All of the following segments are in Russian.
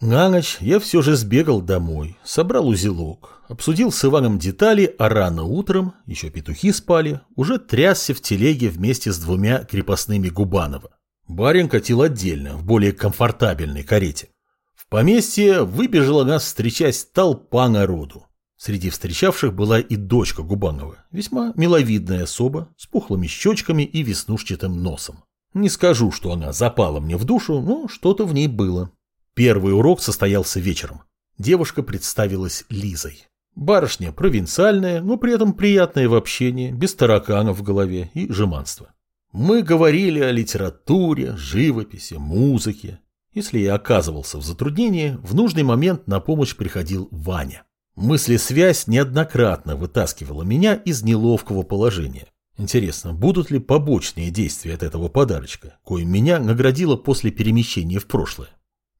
На ночь я все же сбегал домой, собрал узелок, обсудил с Иваном детали, а рано утром, еще петухи спали, уже трясся в телеге вместе с двумя крепостными Губанова. Барин катил отдельно, в более комфортабельной карете. В поместье выбежала нас встречать толпа народу. Среди встречавших была и дочка Губанова, весьма миловидная особа, с пухлыми щечками и веснушчатым носом. Не скажу, что она запала мне в душу, но что-то в ней было. Первый урок состоялся вечером. Девушка представилась Лизой. Барышня провинциальная, но при этом приятная в общении, без тараканов в голове и жеманства. Мы говорили о литературе, живописи, музыке. Если я оказывался в затруднении, в нужный момент на помощь приходил Ваня. Мысли-связь неоднократно вытаскивала меня из неловкого положения. Интересно, будут ли побочные действия от этого подарочка, коим меня наградило после перемещения в прошлое?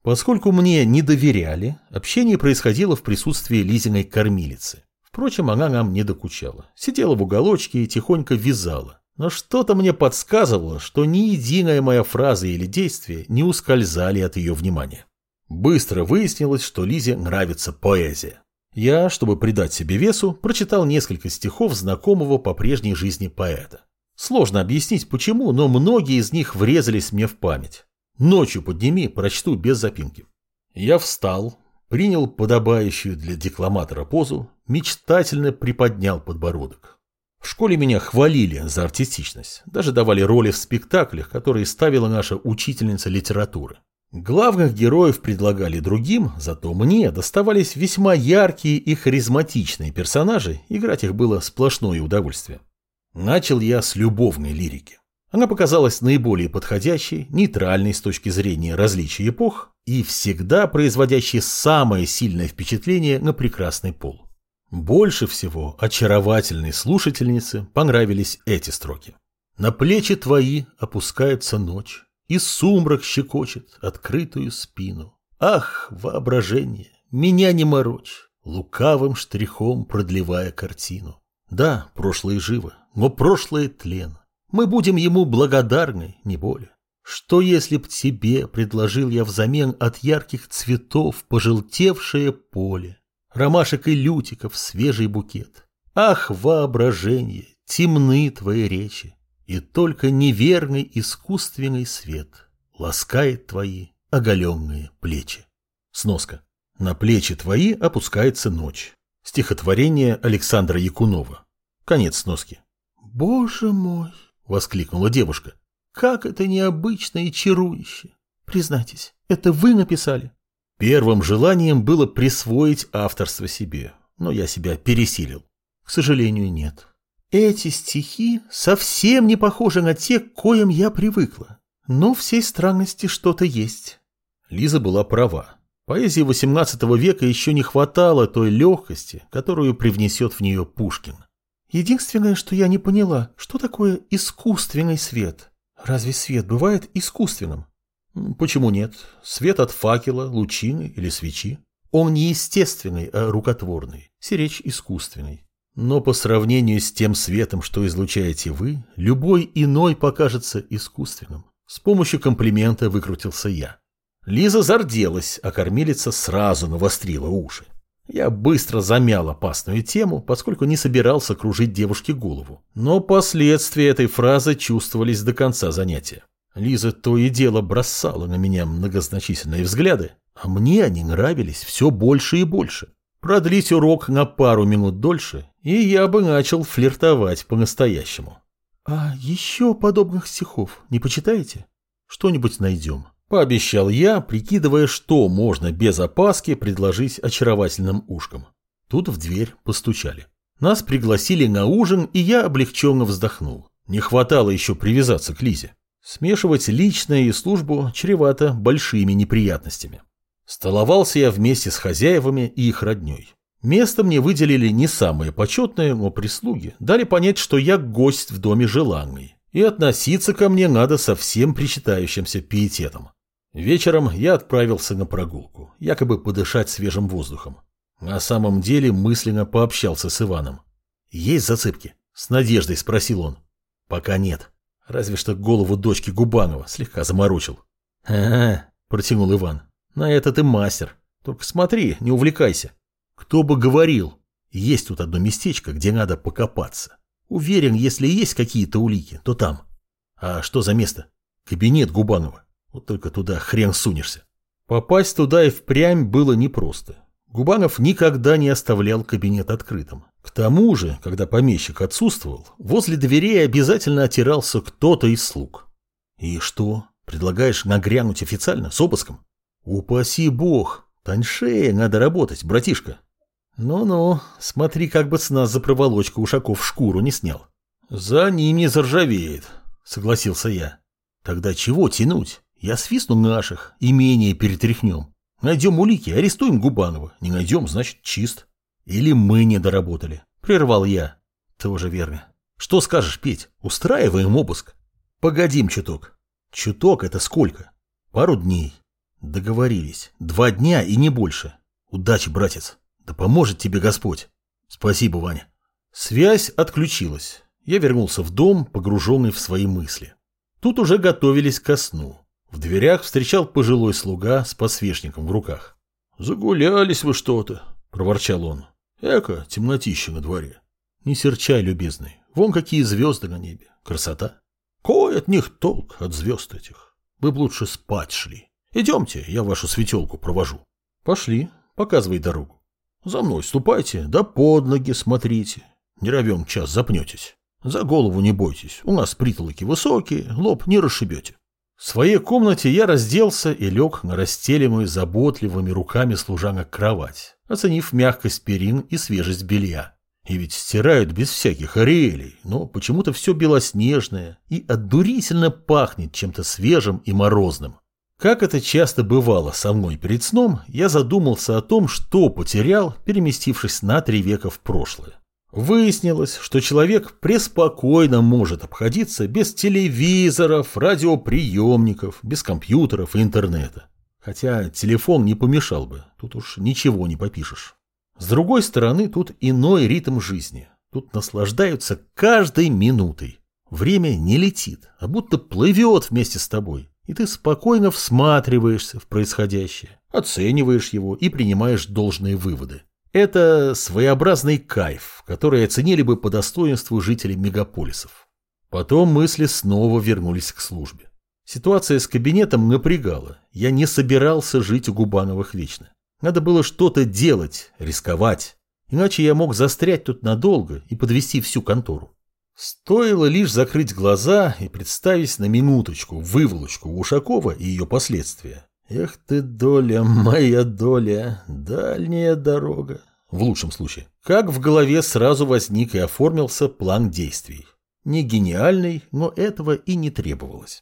Поскольку мне не доверяли, общение происходило в присутствии Лизиной кормилицы. Впрочем, она нам не докучала. Сидела в уголочке и тихонько вязала. Но что-то мне подсказывало, что ни единая моя фраза или действие не ускользали от ее внимания. Быстро выяснилось, что Лизе нравится поэзия. Я, чтобы придать себе весу, прочитал несколько стихов знакомого по прежней жизни поэта. Сложно объяснить почему, но многие из них врезались мне в память. Ночью подними, прочту без запинки. Я встал, принял подобающую для декламатора позу, мечтательно приподнял подбородок. В школе меня хвалили за артистичность, даже давали роли в спектаклях, которые ставила наша учительница литературы. Главных героев предлагали другим, зато мне доставались весьма яркие и харизматичные персонажи, играть их было сплошное удовольствие. Начал я с любовной лирики. Она показалась наиболее подходящей, нейтральной с точки зрения различий эпох и всегда производящей самое сильное впечатление на прекрасный пол. Больше всего очаровательной слушательнице понравились эти строки. «На плечи твои опускается ночь, и сумрак щекочет открытую спину. Ах, воображение, меня не морочь, лукавым штрихом продлевая картину. Да, прошлое живо, но прошлое тлен. Мы будем ему благодарны, не более. Что если б тебе предложил я взамен от ярких цветов пожелтевшее поле, ромашек и лютиков свежий букет? Ах, воображение, темны твои речи, и только неверный искусственный свет ласкает твои оголенные плечи. Сноска. На плечи твои опускается ночь. Стихотворение Александра Якунова. Конец сноски. Боже мой! Воскликнула девушка. Как это необычно и чарующе. Признайтесь, это вы написали? Первым желанием было присвоить авторство себе, но я себя пересилил. К сожалению, нет. Эти стихи совсем не похожи на те, к коим я привыкла. Но всей странности что-то есть. Лиза была права. Поэзии XVIII века еще не хватало той легкости, которую привнесет в нее Пушкин. Единственное, что я не поняла, что такое искусственный свет? Разве свет бывает искусственным? Почему нет? Свет от факела, лучины или свечи. Он не естественный, а рукотворный. Сиречь искусственный. Но по сравнению с тем светом, что излучаете вы, любой иной покажется искусственным. С помощью комплимента выкрутился я. Лиза зарделась, а кормилица сразу навострила уши. Я быстро замял опасную тему, поскольку не собирался кружить девушке голову. Но последствия этой фразы чувствовались до конца занятия. Лиза то и дело бросала на меня многозначительные взгляды, а мне они нравились все больше и больше. Продлить урок на пару минут дольше, и я бы начал флиртовать по-настоящему. «А еще подобных стихов не почитаете? Что-нибудь найдем». Пообещал я, прикидывая, что можно без опаски предложить очаровательным ушкам. Тут в дверь постучали. Нас пригласили на ужин, и я облегченно вздохнул. Не хватало еще привязаться к Лизе. Смешивать личное и службу чревато большими неприятностями. Столовался я вместе с хозяевами и их родней. Место мне выделили не самое почетное, но прислуги дали понять, что я гость в доме желанный, и относиться ко мне надо со всем причитающимся пиететом. Вечером я отправился на прогулку, якобы подышать свежим воздухом. На самом деле мысленно пообщался с Иваном. «Есть зацепки?» – с надеждой спросил он. «Пока нет. Разве что голову дочки Губанова слегка заморочил». «Ага», – протянул Иван. На это ты мастер. Только смотри, не увлекайся. Кто бы говорил, есть тут одно местечко, где надо покопаться. Уверен, если есть какие-то улики, то там. А что за место? Кабинет Губанова. Вот только туда хрен сунешься. Попасть туда и впрямь было непросто. Губанов никогда не оставлял кабинет открытым. К тому же, когда помещик отсутствовал, возле дверей обязательно отирался кто-то из слуг. И что, предлагаешь нагрянуть официально, с обыском? Упаси бог, тоньшее надо работать, братишка. Ну-ну, смотри, как бы с нас за проволочку Ушаков шкуру не снял. За ним не заржавеет, согласился я. Тогда чего тянуть? Я свистну наших, имение перетряхнем. Найдем улики, арестуем Губанова. Не найдем, значит, чист. Или мы не доработали. Прервал я. Тоже верно. Что скажешь, Петь? Устраиваем обыск. Погодим чуток. Чуток это сколько? Пару дней. Договорились. Два дня и не больше. Удачи, братец. Да поможет тебе Господь. Спасибо, Ваня. Связь отключилась. Я вернулся в дом, погруженный в свои мысли. Тут уже готовились ко сну. В дверях встречал пожилой слуга с подсвечником в руках. «Загулялись вы что-то», — проворчал он. «Эка, темнотища на дворе». «Не серчай, любезный. Вон какие звезды на небе. Красота. Кой от них толк, от звезд этих. Вы б лучше спать шли. Идемте, я вашу светелку провожу». «Пошли, показывай дорогу». «За мной ступайте, да под ноги смотрите. Не ровен час запнетесь. За голову не бойтесь, у нас притолоки высокие, лоб не расшибете». В своей комнате я разделся и лег на расстеленную заботливыми руками служанок кровать, оценив мягкость перин и свежесть белья. И ведь стирают без всяких ариэлей, но почему-то все белоснежное и отдурительно пахнет чем-то свежим и морозным. Как это часто бывало со мной перед сном, я задумался о том, что потерял, переместившись на три века в прошлое. Выяснилось, что человек преспокойно может обходиться без телевизоров, радиоприемников, без компьютеров и интернета. Хотя телефон не помешал бы, тут уж ничего не попишешь. С другой стороны, тут иной ритм жизни. Тут наслаждаются каждой минутой. Время не летит, а будто плывет вместе с тобой. И ты спокойно всматриваешься в происходящее, оцениваешь его и принимаешь должные выводы. Это своеобразный кайф, который оценили бы по достоинству жители мегаполисов. Потом мысли снова вернулись к службе. Ситуация с кабинетом напрягала. Я не собирался жить у Губановых вечно. Надо было что-то делать, рисковать. Иначе я мог застрять тут надолго и подвести всю контору. Стоило лишь закрыть глаза и представить на минуточку выволочку Ушакова и ее последствия. Эх ты, доля, моя доля, дальняя дорога. В лучшем случае. Как в голове сразу возник и оформился план действий. Не гениальный, но этого и не требовалось.